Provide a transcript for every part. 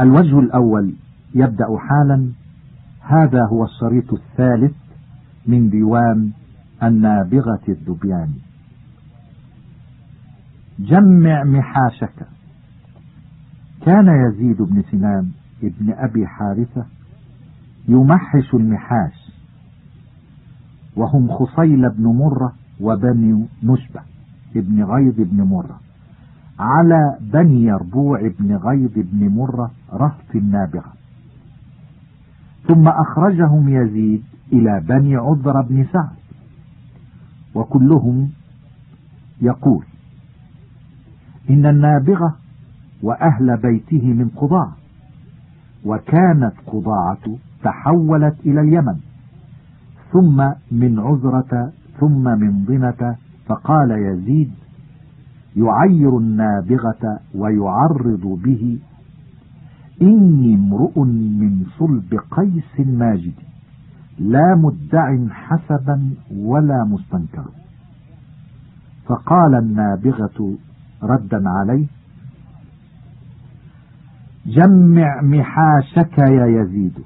الوجه الأول يبدأ حالا. هذا هو الشريط الثالث من ديوان النابغة الذبيان جمع محاشك. كان يزيد بن سنان ابن أبي حارثة يمحش المحاش وهم خصيل بن مرة وبني نشبة ابن غيظ بن مرة. على بني يربوع بن غيظ بن مرة رهط النابغة. ثم أخرجهم يزيد إلى بني عذر بن سعد. وكلهم يقول إن النابغة وأهل بيته من قضاع وكانت قضاعة تحولت إلى اليمن. ثم من عذرة ثم من ضنة فقال يزيد يعير النابغة ويعرض به. إني امرؤ من صلب قيس ماجد. لا مدع حسبا ولا مستنكر. فقال النابغة ردا عليه جمع محاشك يا يزيد.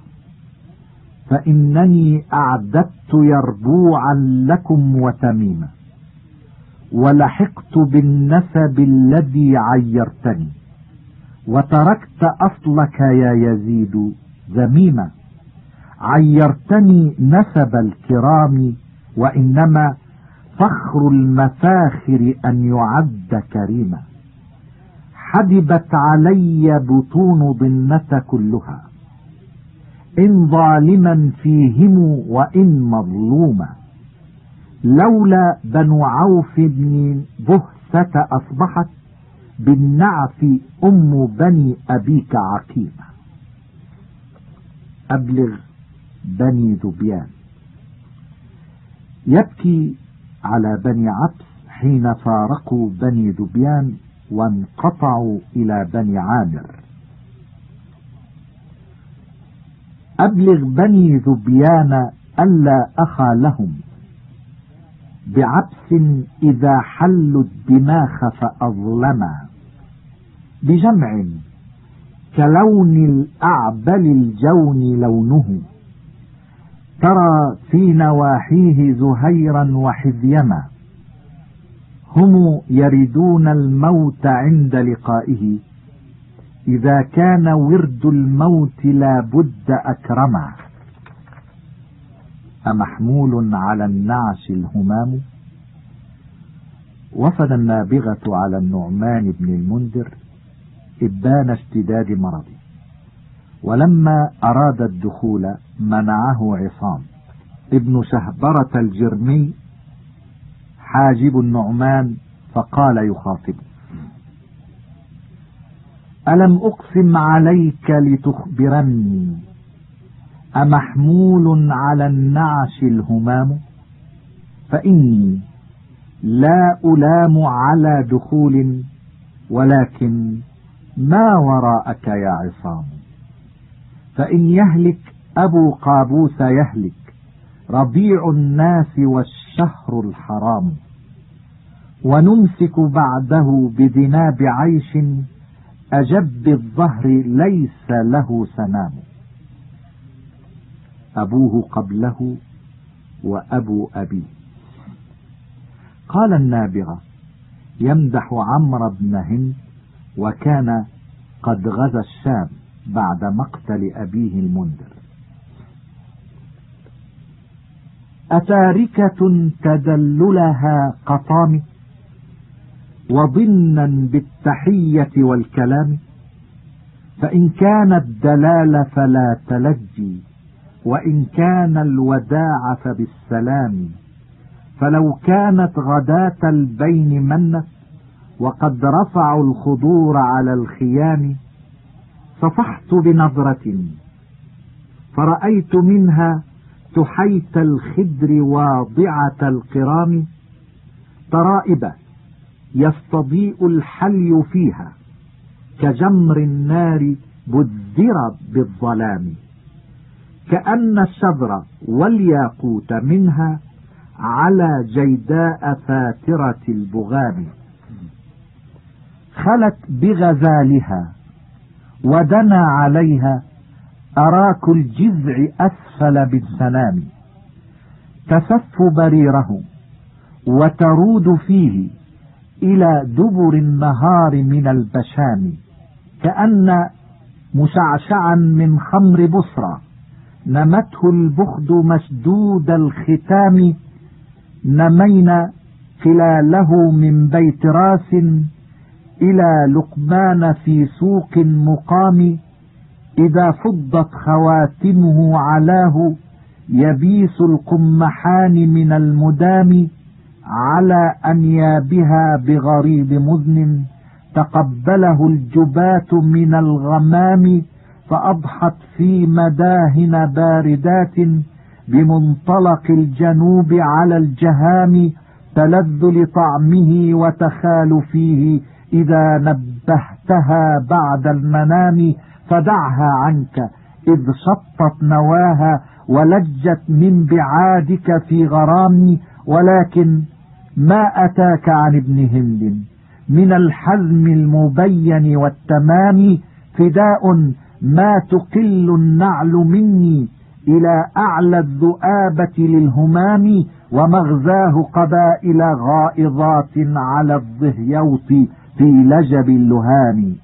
فإنني أعددت يربوعا لكم وتميما. ولحقت بالنسب الذي عيرتني وتركت أصلك يا يزيد ذميما عيرتني نسب الكرام وإنما فخر المفاخر أن يعد كريما. حدبت علي بطون ضنة كلها إن ظالما فيهم وإن مظلوما. لولا بنو عوف بن بهسة أصبحت بالنعف أم بني أبيك عقيمة. أبلغ بني ذبيان. يبكي على بني عبس حين فارقوا بني ذبيان وانقطعوا إلى بني عامر. أبلغ بني ذبيان ألا أخا لهم. بعبس إذا حلوا الدماخ فأظلما. بجمع كلون الأعبل الجون لونه. ترى في نواحيه زهيرا وحذيما. هم يردون الموت عند لقائه. إذا كان ورد الموت لا بد أكرما. أمحمول على النعش الهمام؟ وفد النابغة على النعمان بن المنذر إبان اشتداد مرضه ولما أراد الدخول منعه عصام. ابن شهبرة الجرمي حاجب النعمان فقال يخاطبه ألم أقسم عليك لتخبرني؟ أمحمول على النعش الهمام؟ فإني لا ألام على دخول ولكن ما وراءك يا عصام؟ فإن يهلك أبو قابوس يهلك ربيع الناس والشهر الحرام. ونمسك بعده بذناب عيش أجب الظهر ليس له سنام. أبوه قبله وأبو أبيه قال النابغة يمدح عمرو بن هند وكان قد غزا الشام بعد مقتل أبيه المنذر. أتاركة تدللها قطام وضنا بالتحية والكلام فإن كان الدلال فلا تلجي. وإن كان الوداع فبالسلام. فلو كانت غداة البين منت وقد رفعوا الخضور على الخيام صفحت بنظرة. فرأيت منها تحيت الخدر واضعة القرام ترائب يستضيء الحلي فيها كجمر النار بذر بالظلام. كأن الشذر والياقوت منها على جيداء فاترة البغام. خلت بغزالها ودنا عليها أراك الجذع أسفل بالسنام تسف بريره وترود فيه إلى دبر النهار من البشام كأن مشعشعا من خمر بصرى. نمته البخد مشدود الختام نمينا خلاله من بيت راس إلى لقمان في سوق مقام إذا فضت خواتمه علاه يبيس القمحان من المدام على أنيابها بغريب مذن تقبله الجبات من الغمام فأضحت في مداهن باردات بمنطلق الجنوب على الجهام تلذ لطعمه وتخال فيه إذا نبهتها بعد المنام فدعها عنك إذ شطت نواها ولجت من بعادك في غرام ولكن ما أتاك عن ابن هند من الحزم المبين والتمام فداء ما تقل النعل مني إلى أعلى الذؤابة للهمام ومغزاه قبائل غائضات على الظهيوط في لجب اللهام.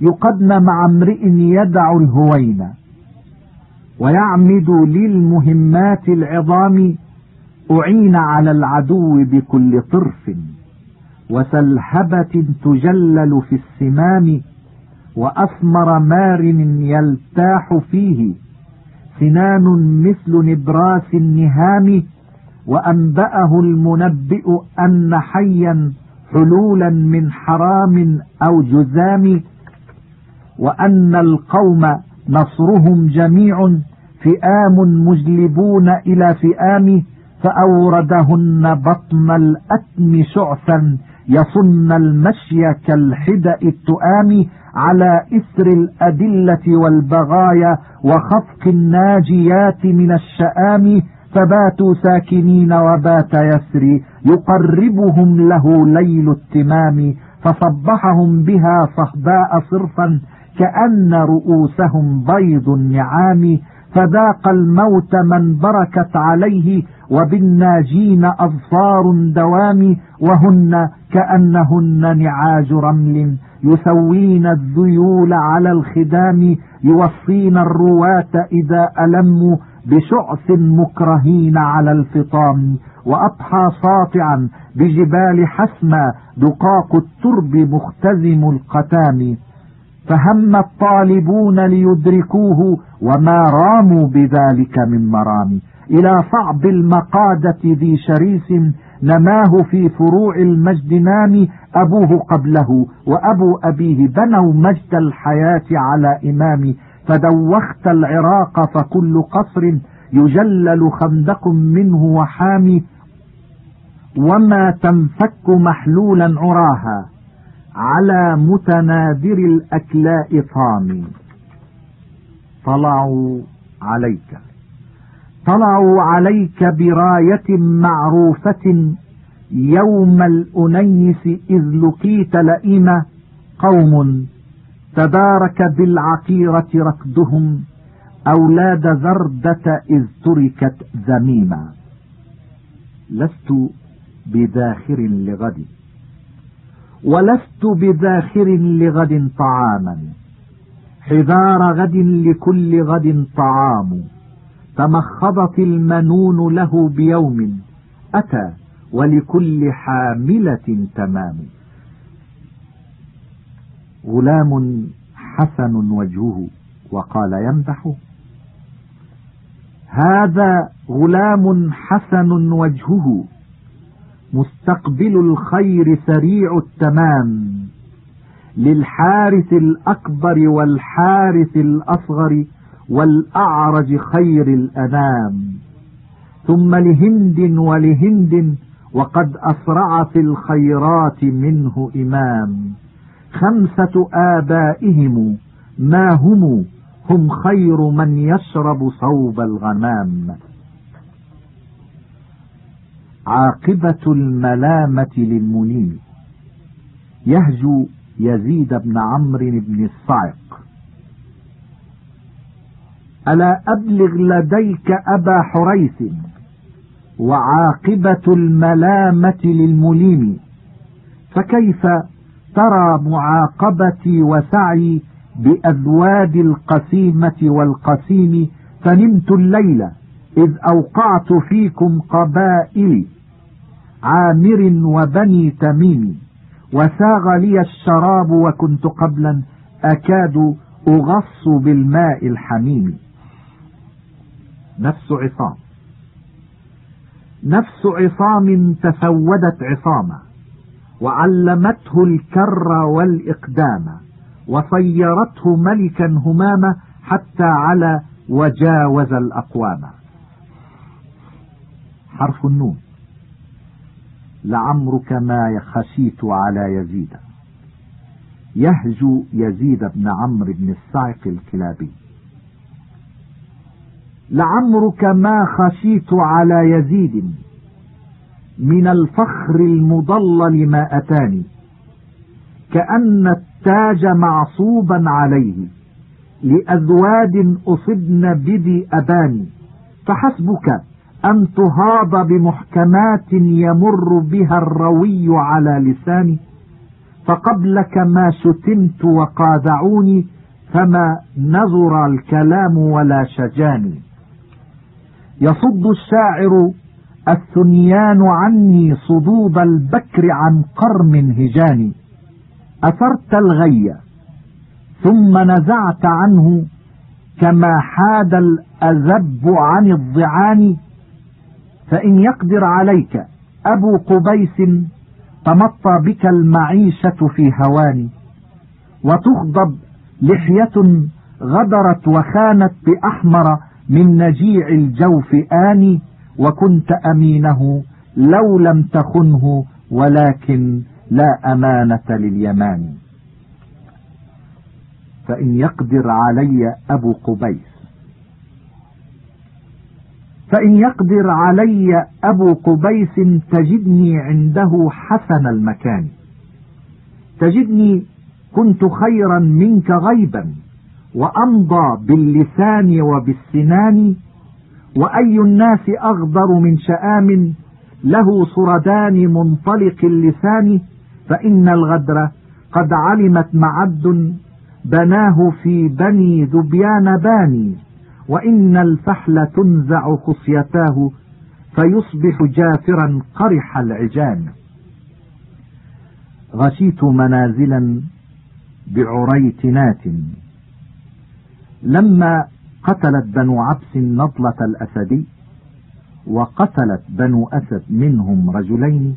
يقدن مع امرئ يدع الهوين ويعمد للمهمات العظام أعين على العدو بكل طرف وسلهبة تجلل في السمام وأثمر مار يلتاح فيه سنان مثل نبراس النهام وأنبأه المنبئ أن حيا حلولا من حرام أو جزام وأن القوم نصرهم جميع فئام مجلبون إلى فئام فأوردهن بطن الأتم شعثا يصن المشي كالحدأ التؤام على إثر الأدلة والبغايا وخفق الناجيات من الشآم فباتوا ساكنين وبات يسري يقربهم له ليل التمام فصبحهم بها صهباء صرفا كأن رؤوسهم بيض النعام. فذاق الموت من بركت عليه وبالناجين أظفار دوام وهن كأنهن نعاج رمل. يسوين الذيول على الخدام يوصين الرواة إذا ألموا بشعث مكرهين على الفطام. وأضحى ساطعا بجبال حسمى دقاق الترب مختزم القتام. فهم الطالبون ليدركوه وما راموا بذلك من مرام إلى صعب المقادة ذي شريس نماه في فروع المجد نام أبوه قبله وأبو أبيه بنوا مجد الحياة على إمام فدوخت العراق فكل قصر يجلل خندق منه وحامي. وما تنفك محلولا عراها على متنادر الأكلاء طامي طلعوا عليك. طلعوا عليك براية معروفة. يوم الأنيس إذ لقيت لئيمة قوم تبارك بالعقيرة ركدهم أولاد زردة إذ تركت ذميمة لست بداخر لغد. ولست بذاخر لغد طعاما. حذار غد لكل غد طعام. تمخضت المنون له بيوم أتى ولكل حاملة تمام. غلام حسن وجهه وقال يمدح. هذا غلام حسن وجهه. مستقبل الخير سريع التمام للحارث الأكبر والحارث الأصغر والأعرج خير الأنام ثم لهند ولهند وقد أسرع في الخيرات منه إمام. خمسة آبائهم ما هم؟ هم خير من يشرب صوب الغمام. عاقبة الملامة للمنيب يهجو يزيد بن عمرو بن الصعق. ألا أبلغ لديك أبا حريث؟ وعاقبة الملامة للمليم فكيف ترى معاقبتي وسعي بأذواد القسيمة والقسيم؟ فنمت الليلة. إذ أوقعت فيكم قبائل عامر وبني تميم وساغ لي الشراب وكنت قبلا أكاد أغص بالماء الحميم. نفس عصام. نفس عصام تسودت عصامة وعلمته الكر والإقدام وصيرته ملكا همامة حتى على وجاوز الأقوام. حرف النون. لعمرك ما خشيت على يزيد. يهجو يزيد بن عمرو بن الصعق الكلابي. لعمرك ما خشيت على يزيد. من الفخر المضلل ما أتاني. كأن التاج معصوبا عليه. لأذواد أصبن بدي أباني. فحسبك أن تهاض بمحكمات يمر بها الروي على لساني؟ فقبلك ما شتمت وقادعوني فما نظر الكلام ولا شجاني. يصد الشاعر الثنيان عني صدود البكر عن قرم هجاني. أثرت الغي ثم نزعت عنه كما حاد الأذب عن الضعان فإن يقدر عليك أبو قبيس تمطى بك المعيشة في هوان وتخضب لحية غدرت وخانت بأحمر من نجيع الجوف آني وكنت أمينه لو لم تخنه ولكن لا أمانة لليمان. فإن يقدر علي أبو قبيس فإن يقدر علي أبو قبيس تجدني عنده حسن المكان. تجدني كنت خيرا منك غيبا وأمضى باللسان وبالسنان وأي الناس أغدر من شآم له صردان منطلق اللسان فإن الغدر قد علمت معد بناه في بني ذبيان باني. وإن الفحل تنزع خصيتاه فيصبح جافرا قرح العجان. غشيت منازلا بعريتنات لما قتلت بنو عبس نضلة الأسدي وقتلت بنو أسد منهم رجلين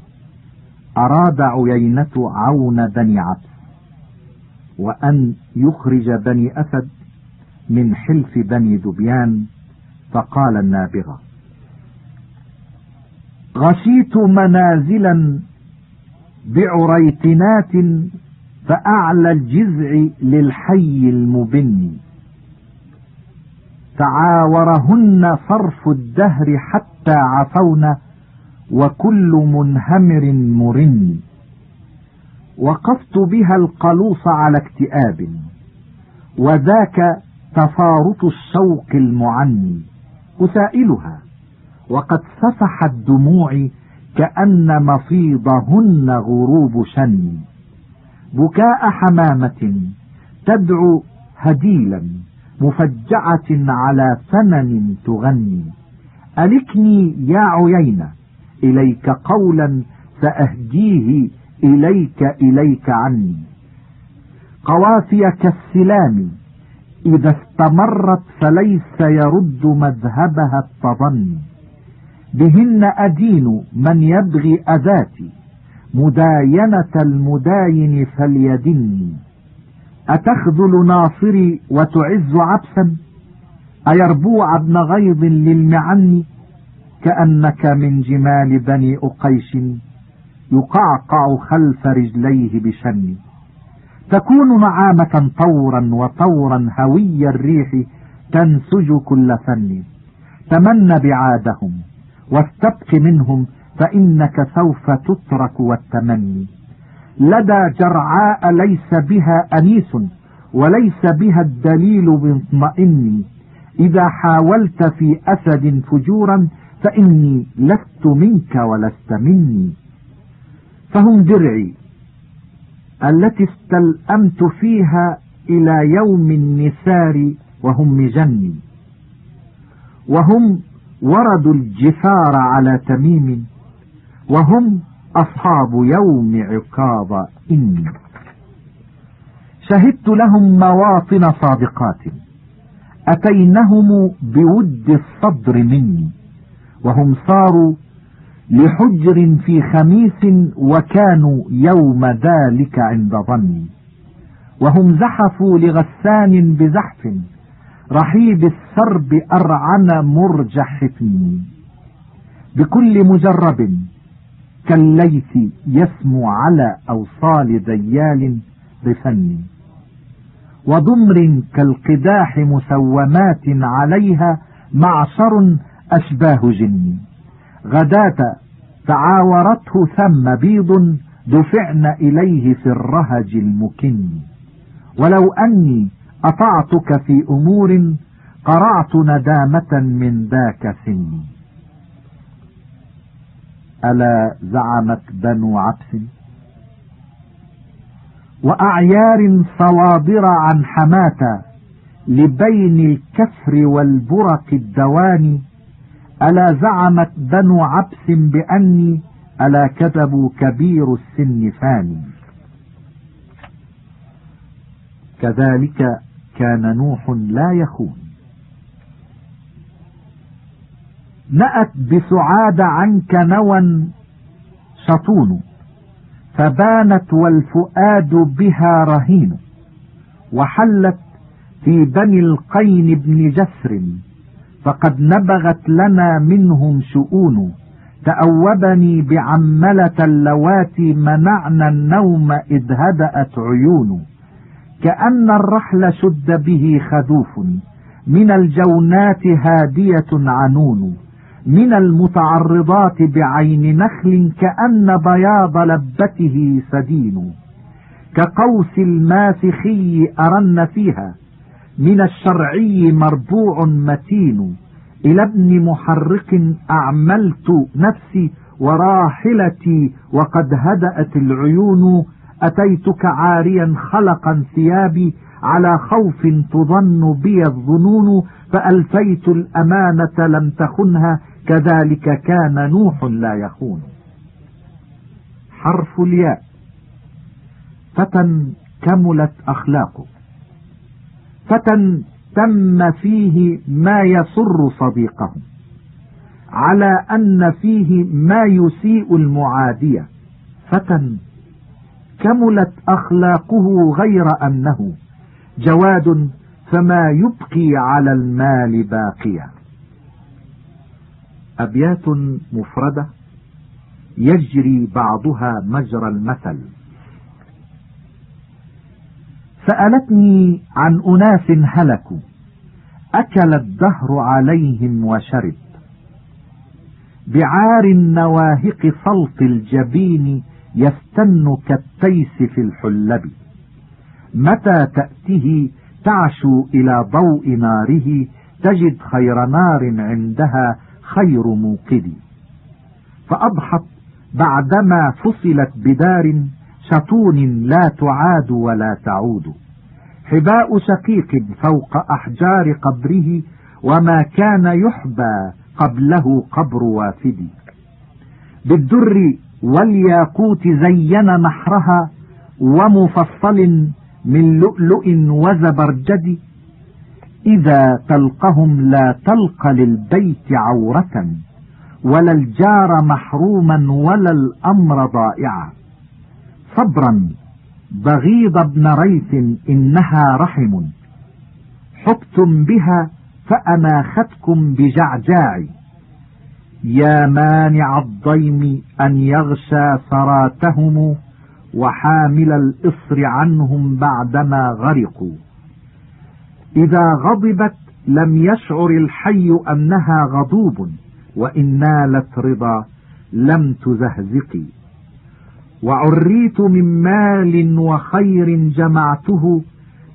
أراد عيينة عون بني عبس وأن يخرج بني أسد من حلف بني ذبيان فقال النابغة غشيت منازلا بعريتنات فأعلى الجذع للحي المبن. تعاورهن صرف الدهر حتى عفون وكل منهمر مرن. وقفت بها القلوص على اكتئاب وذاك تفارط الشوق المعني أسائلها. وقد سفحت دموعي كأن مفيضهن غروب شن. بكاء حمامة تدعو هديلا مفجعة على ثمن تغني. ألكني يا عيينة إليك قولا سأهديه إليك إليك عني. قوافي كالسلام إذا استمرت فليس يرد مذهبها التظني بهن أدين من يبغي أذاتي. مداينة المداين فليدني أتخذل ناصري وتعز عبسا؟ أيربوع ابن غيظ للمعن؟ كأنك من جمال بني أقيش. يقعقع خلف رجليه بشن. تكون نعامة طورا وطورا هوي الريح تنسج كل فن. تمن بعادهم واستبق منهم فإنك سوف تترك والتمني. لدى جرعاء ليس بها أنيس وليس بها الدليل مطمئن. إذا حاولت في أسد فجورا فإني لست منك ولست مني. فهم درعي. التي استلأمت فيها إلى يوم النسار وهم مجني وهم وردوا الجفار على تميم. وهم أصحاب يوم عقاب إني شهدت لهم مواطن صادقات. أتينهم بود الصدر مني. وهم صاروا لحجر في خميس وكانوا يوم ذلك عند ظني. وهم زحفوا لغسان بزحف. رحيب السرب أرعن مرجح حفني. بكل مجرب كالليث يسمو على أوصال ديال بفني. وضمر كالقداح مسومات عليها معشر أشباه جني. غداة تعاورته ثم بيض دفعن إليه في الرهج المكن. ولو أني أطعتك في أمور قرعت ندامة من ذاك سني ألا زعمت بنو عبس؟ وأعيار صوابر عن حماة لبين الكفر والبرق الدواني ألا زعمت بنو عبس بأني ألا كذبوا كبير السن فاني. كذلك كان نوح لا يخون. نأت بسعاد عنك نوى شطون فبانت والفؤاد بها رهين وحلت في بني القين بن جسر. فقد نبغت لنا منهم شؤون. تأوبني بعملة اللواتي منعنا النوم إذ هدأت عيون. كأن الرحل شد به خذوف. من الجونات هادية عنون. من المتعرضات بعين نخل كأن بياض لبته سدين. كقوس الماسخي أرن فيها. من الشرعي مربوع متين. إلى ابن محرق أعملت نفسي وراحلتي وقد هدأت العيون. أتيتك عاريا خلقا ثيابي على خوف تظن بي الظنون. فألفيت الأمانة لم تخنها كذلك كان نوح لا يخون. حرف الياء. فتى كملت أخلاقه. فتى تم فيه ما يسر صديقه على أن فيه ما يسيء المعادية. فتى كملت أخلاقه غير أنه جواد فما يبقي على المال باقيا أبيات مفردة يجري بعضها مجرى المثل. سألتني عن أناس هلكوا. أكل الدهر عليهم وشرب. بعار النواهق صلت الجبين يستن كالتيس في الحلب. متى تأته تعشو إلى ضوء ناره تجد خير نار عندها خير موقد فأضحت بعدما فصلت بدار شطون لا تعاد ولا تعود. حباء شقيق فوق أحجار قبره وما كان يحبى قبله قبر وافد. بالدر والياقوت زين نحرها ومفصل من لؤلؤ وزبرجد. إذا تلقهم لا تلق للبيت عورة ولا الجار محروما ولا الأمر ضائعا. صبرا. بغيض ابن ريث إنها رحم. حبتم بها فأماختكم بجعجاع. يا مانع الضيم أن يغشى سراتهم وحامل الإصر عنهم بعدما غرقوا. إذا غضبت لم يشعر الحي أنها غضوب وإن نالت رضا لم تزهزقي. وعريت من مال وخير جمعته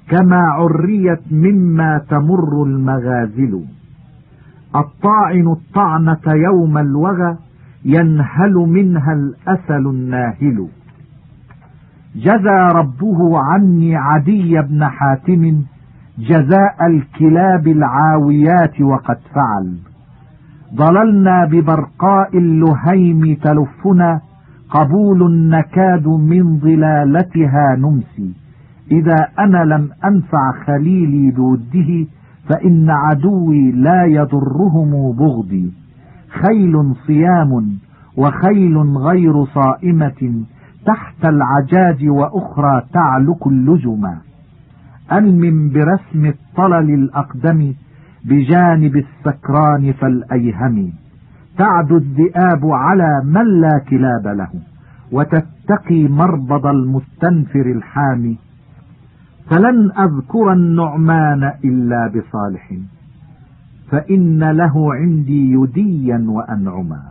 كما عريت مما تمر المغازل. الطاعن الطعنة يوم الوغى ينهل منها الأسل الناهل. جزى ربه عني عدي بن حاتم جزاء الكلاب العاويات وقد فعل. ضللنا ببرقاء اللهيم تلفنا قبول نكاد من ضلالتها نمسي. إذا أنا لم أنفع خليلي بوده فإن عدوي لا يضرهم بغضي. خيل صيام وخيل غير صائمة تحت العجاج وأخرى تعلك اللجما ألمم برسم الطلل الأقدم بجانب السكران فالأيهم. تعد الذئاب على من لا كلاب له وتتقي مربض المستنفر الحامي. فلن أذكر النعمان إلا بصالح فإن له عندي يديا وأنعما.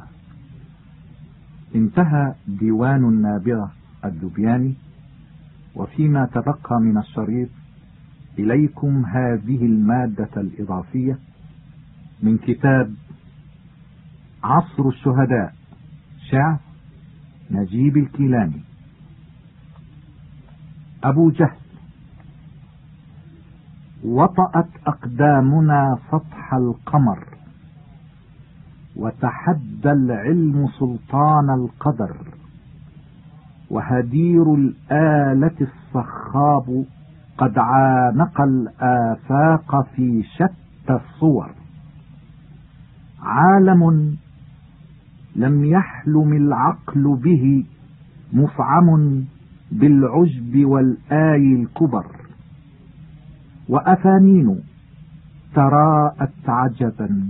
انتهى ديوان النابغة الدبياني وفيما تبقى من الشريط إليكم هذه المادة الإضافية من كتاب عصر الشهداء. شعر نجيب الكيلاني. أبو جهل. وطأت أقدامنا سطح القمر. وتحدى العلم سلطان القدر. وهدير الآلة الصخاب قد عانق الآفاق في شتى الصور. عالم لم يحلم العقل به مفعم بالعجب والآي الكبر. وأفانين تراءت عجبا.